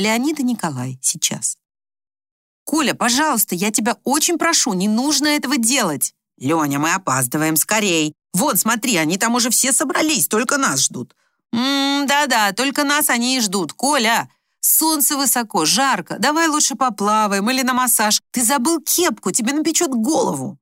Леонид и Николай сейчас. «Коля, пожалуйста, я тебя очень прошу, не нужно этого делать!» «Леня, мы опаздываем, скорей! Вон, смотри, они там уже все собрались, только нас ждут!» «Ммм, да-да, только нас они и ждут. Коля, солнце высоко, жарко, давай лучше поплаваем или на массаж. Ты забыл кепку, тебе напечет голову!»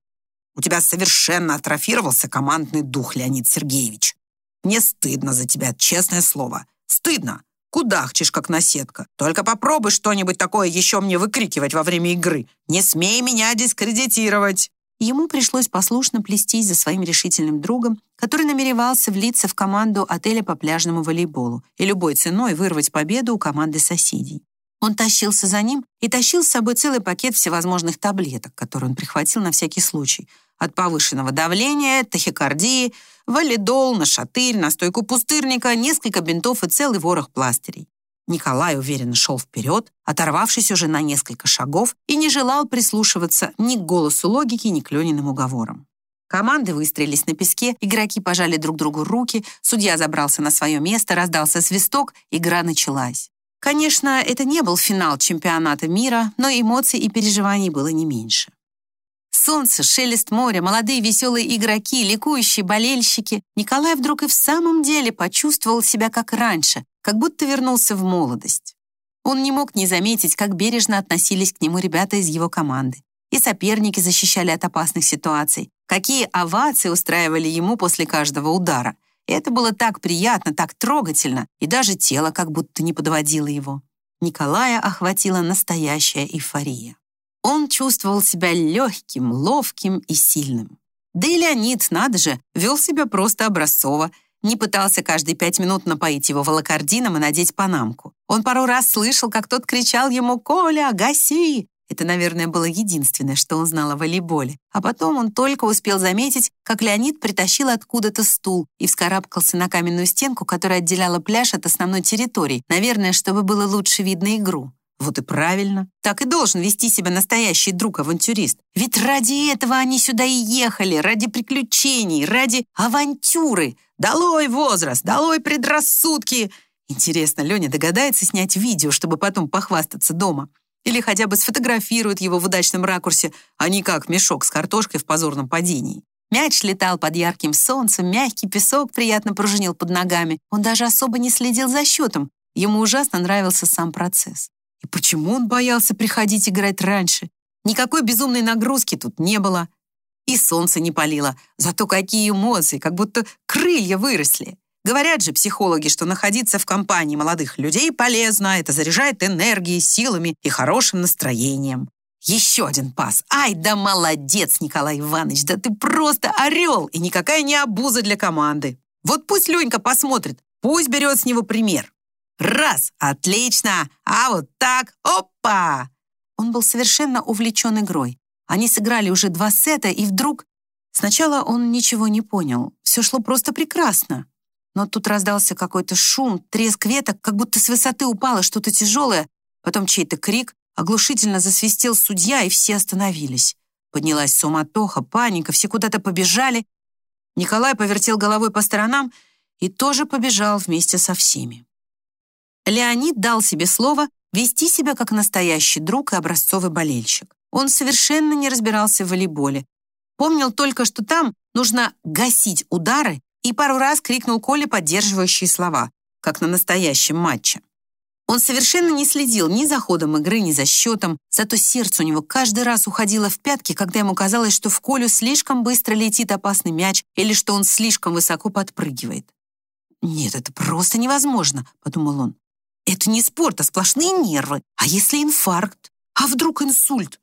«У тебя совершенно атрофировался командный дух, Леонид Сергеевич. Мне стыдно за тебя, честное слово. Стыдно. Кудахчешь, как наседка. Только попробуй что-нибудь такое еще мне выкрикивать во время игры. Не смей меня дискредитировать. Ему пришлось послушно плестись за своим решительным другом, который намеревался влиться в команду отеля по пляжному волейболу и любой ценой вырвать победу у команды соседей. Он тащился за ним и тащил с собой целый пакет всевозможных таблеток, которые он прихватил на всякий случай. От повышенного давления, тахикардии, валидол, нашатырь, настойку пустырника, несколько бинтов и целый ворох пластырей. Николай уверенно шел вперед, оторвавшись уже на несколько шагов, и не желал прислушиваться ни к голосу логики, ни к Лениным уговорам. Команды выстроились на песке, игроки пожали друг другу руки, судья забрался на свое место, раздался свисток, игра началась. Конечно, это не был финал чемпионата мира, но эмоций и переживаний было не меньше. Солнце, шелест моря, молодые веселые игроки, ликующие болельщики. Николай вдруг и в самом деле почувствовал себя как раньше, как будто вернулся в молодость. Он не мог не заметить, как бережно относились к нему ребята из его команды. И соперники защищали от опасных ситуаций. Какие овации устраивали ему после каждого удара. Это было так приятно, так трогательно, и даже тело как будто не подводило его. Николая охватила настоящая эйфория. Он чувствовал себя легким, ловким и сильным. Да и Леонид, надо же, вел себя просто образцово, не пытался каждые пять минут напоить его волокордином и надеть панамку. Он пару раз слышал, как тот кричал ему «Коля, гаси!». Это, наверное, было единственное, что он знал о волейболе. А потом он только успел заметить, как Леонид притащил откуда-то стул и вскарабкался на каменную стенку, которая отделяла пляж от основной территории, наверное, чтобы было лучше видно игру. Вот и правильно. Так и должен вести себя настоящий друг-авантюрист. Ведь ради этого они сюда и ехали, ради приключений, ради авантюры. Долой возраст, долой предрассудки. Интересно, Леня догадается снять видео, чтобы потом похвастаться дома? Или хотя бы сфотографирует его в удачном ракурсе, а не как мешок с картошкой в позорном падении. Мяч летал под ярким солнцем, мягкий песок приятно пружинил под ногами. Он даже особо не следил за счетом. Ему ужасно нравился сам процесс. И почему он боялся приходить играть раньше? Никакой безумной нагрузки тут не было. И солнце не палило. Зато какие эмоции, как будто крылья выросли. Говорят же психологи, что находиться в компании молодых людей полезно, это заряжает энергией, силами и хорошим настроением. Еще один пас. Ай, да молодец, Николай Иванович, да ты просто орел и никакая не обуза для команды. Вот пусть Ленька посмотрит, пусть берет с него пример. Раз, отлично, а вот так, опа! Он был совершенно увлечен игрой. Они сыграли уже два сета, и вдруг... Сначала он ничего не понял. Все шло просто прекрасно. Но тут раздался какой-то шум, треск веток, как будто с высоты упало что-то тяжелое, потом чей-то крик, оглушительно засвистел судья, и все остановились. Поднялась суматоха, паника, все куда-то побежали. Николай повертел головой по сторонам и тоже побежал вместе со всеми. Леонид дал себе слово вести себя как настоящий друг и образцовый болельщик. Он совершенно не разбирался в волейболе. Помнил только, что там нужно гасить удары и пару раз крикнул Коле поддерживающие слова, как на настоящем матче. Он совершенно не следил ни за ходом игры, ни за счетом, зато сердце у него каждый раз уходило в пятки, когда ему казалось, что в Колю слишком быстро летит опасный мяч или что он слишком высоко подпрыгивает. «Нет, это просто невозможно», — подумал он. Это не спорт, а сплошные нервы. А если инфаркт? А вдруг инсульт?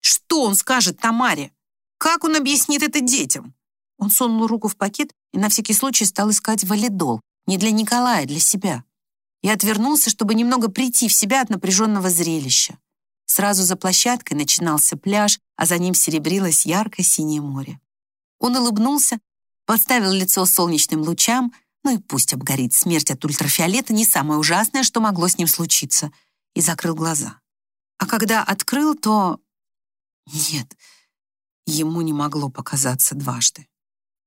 Что он скажет Тамаре? Как он объяснит это детям? Он сунул руку в пакет и на всякий случай стал искать валидол. Не для Николая, для себя. И отвернулся, чтобы немного прийти в себя от напряженного зрелища. Сразу за площадкой начинался пляж, а за ним серебрилось яркое синее море. Он улыбнулся, подставил лицо солнечным лучам, ну и пусть обгорит. Смерть от ультрафиолета не самое ужасное, что могло с ним случиться. И закрыл глаза. А когда открыл, то... Нет, ему не могло показаться дважды.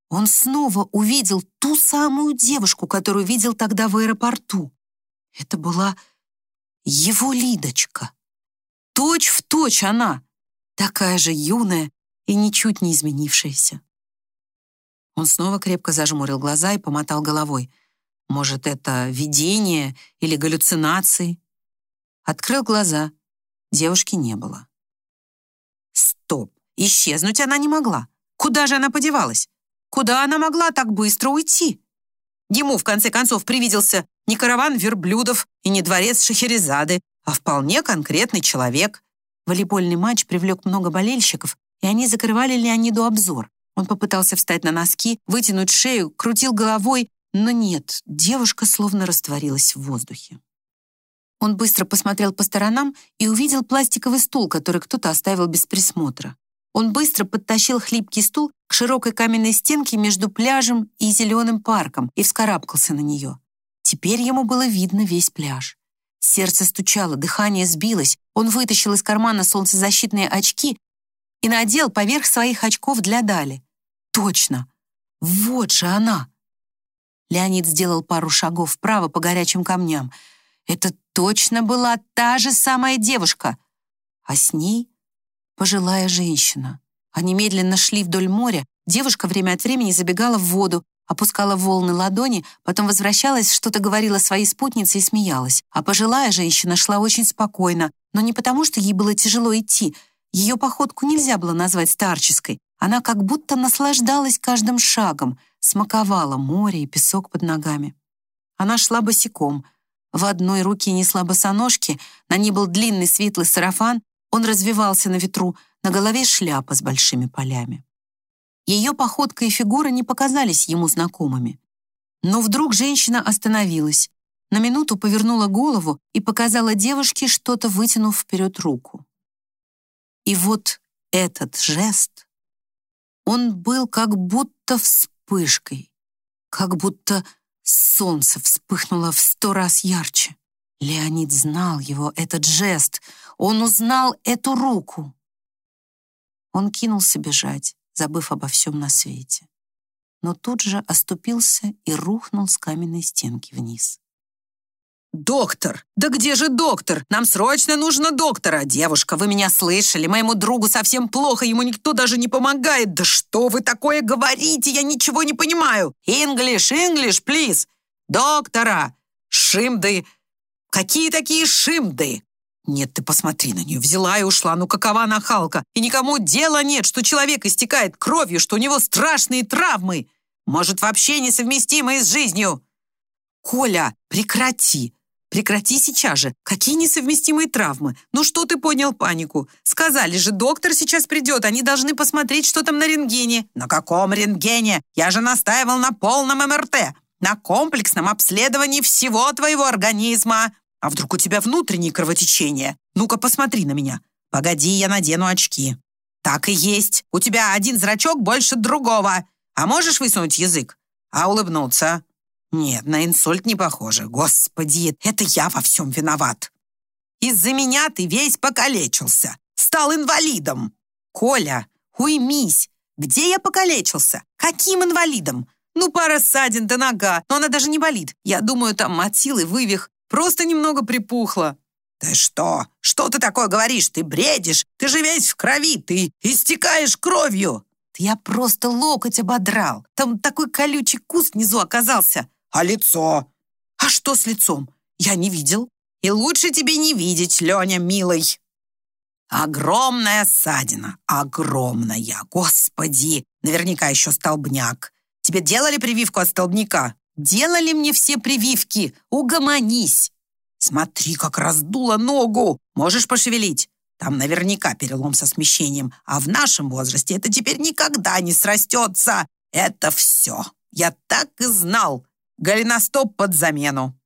Он снова увидел ту самую девушку, которую видел тогда в аэропорту. Это была Его Лидочка. Точь в точь она, такая же юная и ничуть не изменившаяся. Он снова крепко зажмурил глаза и помотал головой. Может, это видение или галлюцинации? Открыл глаза. Девушки не было. Стоп! Исчезнуть она не могла. Куда же она подевалась? Куда она могла так быстро уйти? Ему, в конце концов, привиделся не караван верблюдов и не дворец Шахерезады, а вполне конкретный человек. Волейбольный матч привлек много болельщиков, и они закрывали Леониду обзор. Он попытался встать на носки, вытянуть шею, крутил головой, но нет, девушка словно растворилась в воздухе. Он быстро посмотрел по сторонам и увидел пластиковый стул, который кто-то оставил без присмотра. Он быстро подтащил хлипкий стул к широкой каменной стенке между пляжем и зеленым парком и вскарабкался на нее. Теперь ему было видно весь пляж. Сердце стучало, дыхание сбилось. Он вытащил из кармана солнцезащитные очки и надел поверх своих очков для Дали. Точно! Вот же она! Леонид сделал пару шагов вправо по горячим камням. Это точно была та же самая девушка, а с ней пожилая женщина. Они медленно шли вдоль моря. Девушка время от времени забегала в воду, опускала волны ладони, потом возвращалась, что-то говорила своей спутнице и смеялась. А пожилая женщина шла очень спокойно, но не потому, что ей было тяжело идти. Ее походку нельзя было назвать старческой. Она как будто наслаждалась каждым шагом, смаковала море и песок под ногами. Она шла босиком. В одной руке несла босоножки, на ней был длинный светлый сарафан, он развивался на ветру, на голове шляпа с большими полями. Ее походка и фигура не показались ему знакомыми. Но вдруг женщина остановилась, на минуту повернула голову и показала девушке что-то, вытянув вперед руку. И вот этот жест, он был как будто вспышкой, как будто солнце вспыхнуло в сто раз ярче. Леонид знал его, этот жест, он узнал эту руку. Он кинулся бежать, забыв обо всем на свете. Но тут же оступился и рухнул с каменной стенки вниз. «Доктор! Да где же доктор? Нам срочно нужно доктора! Девушка, вы меня слышали? Моему другу совсем плохо, ему никто даже не помогает! Да что вы такое говорите? Я ничего не понимаю! English, English, please! Доктора! Шимды! Какие такие шимды? Нет, ты посмотри на нее, взяла и ушла, ну какова нахалка. И никому дела нет, что человек истекает кровью, что у него страшные травмы. Может, вообще несовместимые с жизнью. Коля, прекрати. Прекрати сейчас же. Какие несовместимые травмы? Ну что ты понял панику? Сказали же, доктор сейчас придет, они должны посмотреть, что там на рентгене. На каком рентгене? Я же настаивал на полном МРТ. На комплексном обследовании всего твоего организма. А вдруг у тебя внутреннее кровотечение? Ну-ка, посмотри на меня. Погоди, я надену очки. Так и есть. У тебя один зрачок больше другого. А можешь высунуть язык? А улыбнуться? Нет, на инсульт не похоже. Господи, это я во всем виноват. Из-за меня ты весь покалечился. Стал инвалидом. Коля, уймись. Где я покалечился? Каким инвалидом? Ну, пара ссадин да нога, но она даже не болит. Я думаю, там от силы вывих. Просто немного припухло». «Ты что? Что ты такое говоришь? Ты бредишь? Ты же весь в крови, ты истекаешь кровью!» «Да я просто локоть ободрал. Там такой колючий куст внизу оказался». «А лицо?» «А что с лицом? Я не видел». «И лучше тебе не видеть, Леня, милый». Огромная ссадина, огромная, господи, наверняка еще столбняк. Тебе делали прививку от столбняка? Делали мне все прививки. Угомонись. Смотри, как раздуло ногу. Можешь пошевелить? Там наверняка перелом со смещением. А в нашем возрасте это теперь никогда не срастется. Это все. Я так и знал. Голеностоп под замену.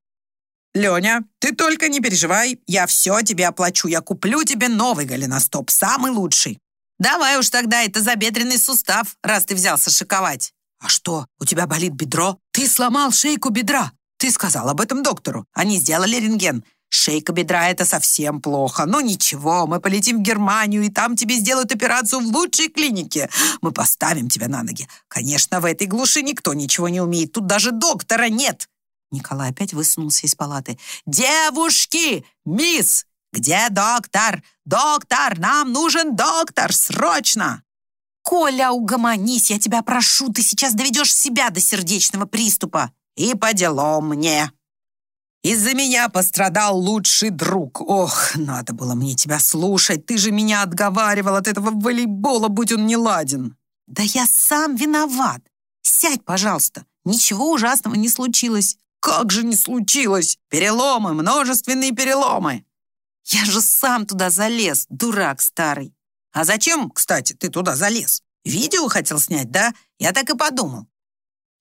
Леня, ты только не переживай. Я все тебе оплачу. Я куплю тебе новый голеностоп, самый лучший. Давай уж тогда это забедренный сустав, раз ты взялся шиковать. «А что, у тебя болит бедро? Ты сломал шейку бедра!» «Ты сказал об этом доктору. Они сделали рентген. Шейка бедра — это совсем плохо. Но ничего, мы полетим в Германию, и там тебе сделают операцию в лучшей клинике. Мы поставим тебя на ноги. Конечно, в этой глуши никто ничего не умеет. Тут даже доктора нет. Николай опять высунулся из палаты. «Девушки! Мисс! Где доктор? Доктор! Нам нужен доктор! Срочно!» «Коля, угомонись, я тебя прошу, ты сейчас доведешь себя до сердечного приступа!» «И по делам мне!» Из-за меня пострадал лучший друг. Ох, надо было мне тебя слушать. Ты же меня отговаривал от этого волейбола, будь он не ладен. Да я сам виноват. Сядь, пожалуйста. Ничего ужасного не случилось. Как же не случилось? Переломы, множественные переломы. Я же сам туда залез, дурак старый. А зачем, кстати, ты туда залез? Видео хотел снять, да? Я так и подумал.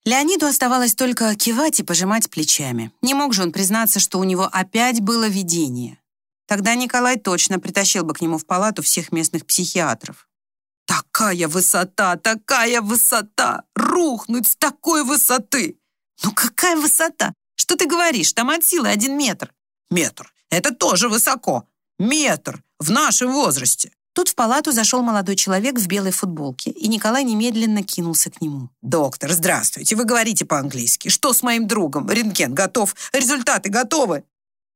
Леониду оставалось только кивать и пожимать плечами. Не мог же он признаться, что у него опять было видение. Тогда Николай точно притащил бы к нему в палату всех местных психиатров. «Такая высота, такая высота! Рухнуть с такой высоты!» «Ну какая высота? Что ты говоришь? Там от силы один метр». «Метр. Это тоже высоко. Метр. В нашем возрасте. Тут в палату зашел молодой человек в белой футболке, и Николай немедленно кинулся к нему. «Доктор, здравствуйте. Вы говорите по-английски. Что с моим другом? Рентген готов. Результаты готовы?»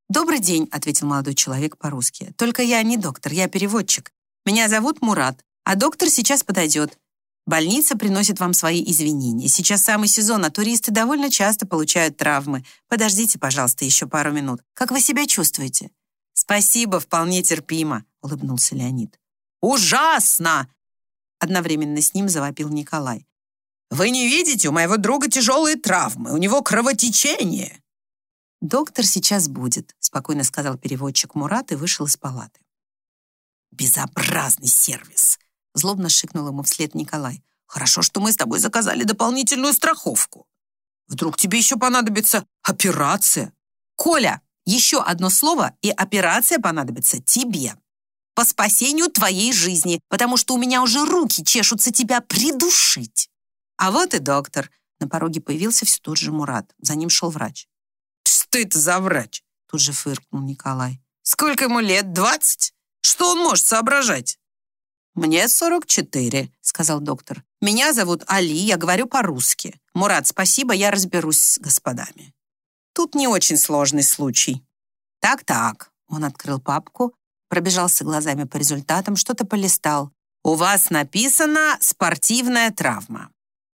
«Добрый день», — ответил молодой человек по-русски. «Только я не доктор, я переводчик. Меня зовут Мурат, а доктор сейчас подойдет. Больница приносит вам свои извинения. Сейчас самый сезон, а туристы довольно часто получают травмы. Подождите, пожалуйста, еще пару минут. Как вы себя чувствуете?» «Спасибо, вполне терпимо», — улыбнулся Леонид. Ужасно!» Одновременно с ним завопил Николай. «Вы не видите, у моего друга тяжелые травмы, у него кровотечение!» «Доктор сейчас будет», — спокойно сказал переводчик Мурат и вышел из палаты. «Безобразный сервис!» — злобно шикнул ему вслед Николай. «Хорошо, что мы с тобой заказали дополнительную страховку. Вдруг тебе еще понадобится операция?» «Коля, еще одно слово, и операция понадобится тебе!» По спасению твоей жизни, потому что у меня уже руки чешутся тебя придушить. А вот и доктор. На пороге появился все тот же Мурат. За ним шел врач. Что это за врач? Тут же фыркнул Николай. Сколько ему лет? Двадцать? Что он может соображать? «Мне 44», — сказал доктор. «Меня зовут Али, я говорю по-русски. Мурат, спасибо, я разберусь с господами». Тут не очень сложный случай. «Так-так», — он открыл папку, пробежался глазами по результатам, что-то полистал. «У вас написано «спортивная травма».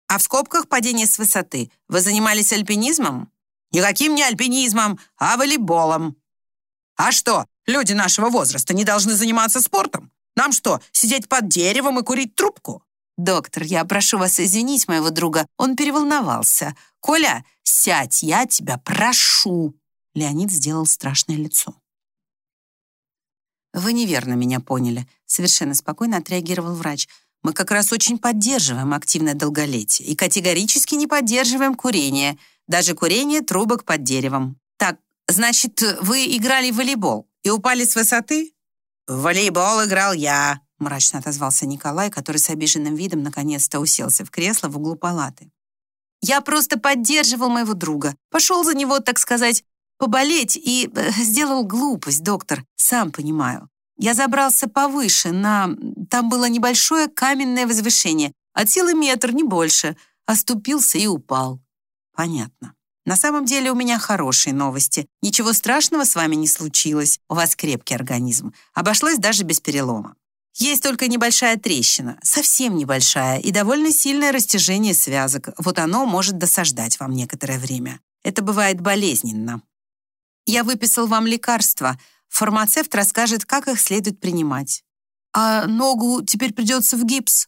А в скобках падение с высоты. Вы занимались альпинизмом? Никаким не альпинизмом, а волейболом. А что, люди нашего возраста не должны заниматься спортом? Нам что, сидеть под деревом и курить трубку? Доктор, я прошу вас извинить моего друга, он переволновался. Коля, сядь, я тебя прошу. Леонид сделал страшное лицо. «Вы неверно меня поняли», — совершенно спокойно отреагировал врач. «Мы как раз очень поддерживаем активное долголетие и категорически не поддерживаем курение, даже курение трубок под деревом. Так, значит, вы играли в волейбол и упали с высоты?» «В волейбол играл я», — мрачно отозвался Николай, который с обиженным видом наконец-то уселся в кресло в углу палаты. «Я просто поддерживал моего друга. Пошел за него, так сказать, поболеть и э, сделал глупость, доктор, сам понимаю. Я забрался повыше, на... Там было небольшое каменное возвышение, от силы метр, не больше. Оступился и упал. Понятно. На самом деле у меня хорошие новости. Ничего страшного с вами не случилось. У вас крепкий организм. Обошлось даже без перелома. Есть только небольшая трещина, совсем небольшая, и довольно сильное растяжение связок. Вот оно может досаждать вам некоторое время. Это бывает болезненно. Я выписал вам лекарства. Фармацевт расскажет, как их следует принимать. А ногу теперь придется в гипс?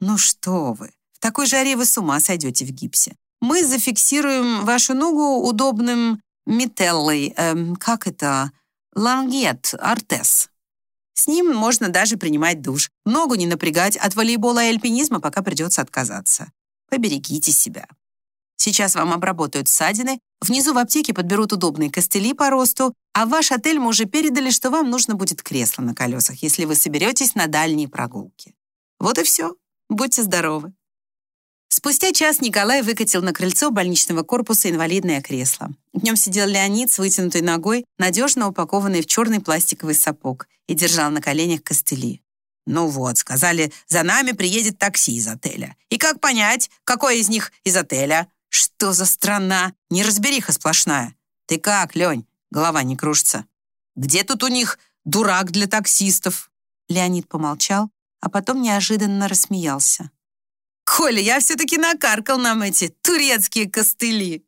Ну что вы, в такой жаре вы с ума сойдете в гипсе. Мы зафиксируем вашу ногу удобным метеллой, эм, как это, лангет, артез. С ним можно даже принимать душ. Ногу не напрягать, от волейбола и альпинизма пока придется отказаться. Поберегите себя. Сейчас вам обработают ссадины, внизу в аптеке подберут удобные костыли по росту, а в ваш отель мы уже передали, что вам нужно будет кресло на колесах, если вы соберетесь на дальние прогулки. Вот и все. Будьте здоровы. Спустя час Николай выкатил на крыльцо больничного корпуса инвалидное кресло. В нем сидел Леонид с вытянутой ногой, надежно упакованный в черный пластиковый сапог, и держал на коленях костыли. «Ну вот, сказали, за нами приедет такси из отеля. И как понять, какой из них из отеля? Что за страна? Неразбериха сплошная. Ты как, Лень? Голова не кружится. Где тут у них дурак для таксистов?» Леонид помолчал, а потом неожиданно рассмеялся. «Коля, я все-таки накаркал нам эти турецкие костыли!»